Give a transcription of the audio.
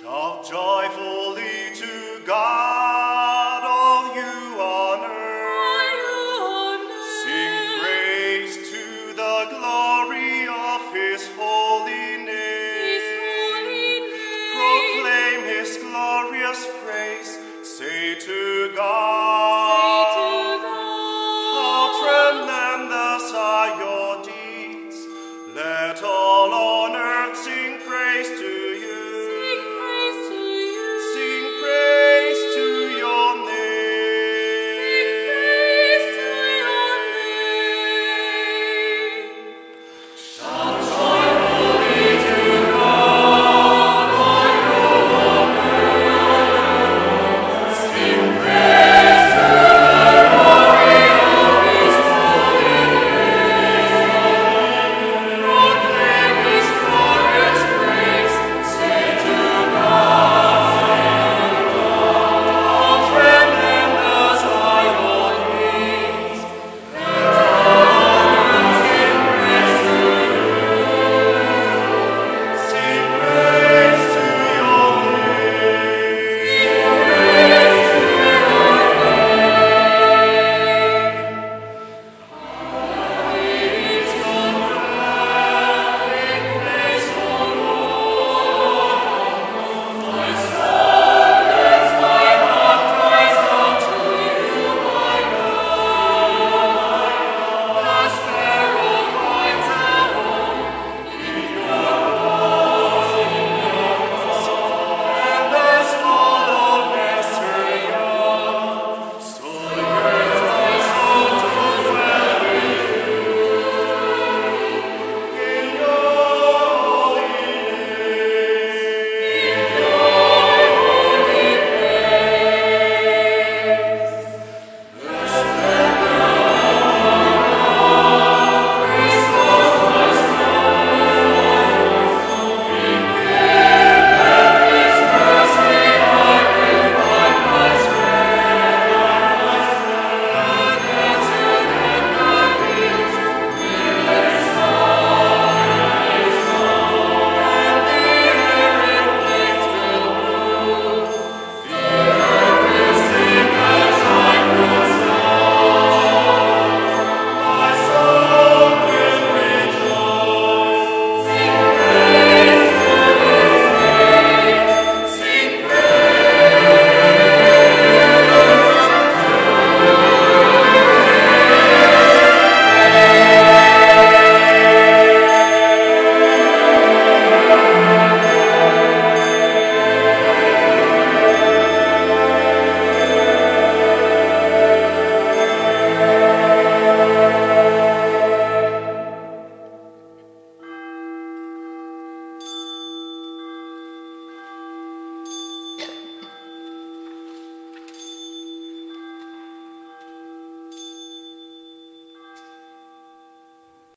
Shout joyfully to God, all you on earth. Sing praise to the glory of His holy name. Proclaim His glorious praise. Say to God.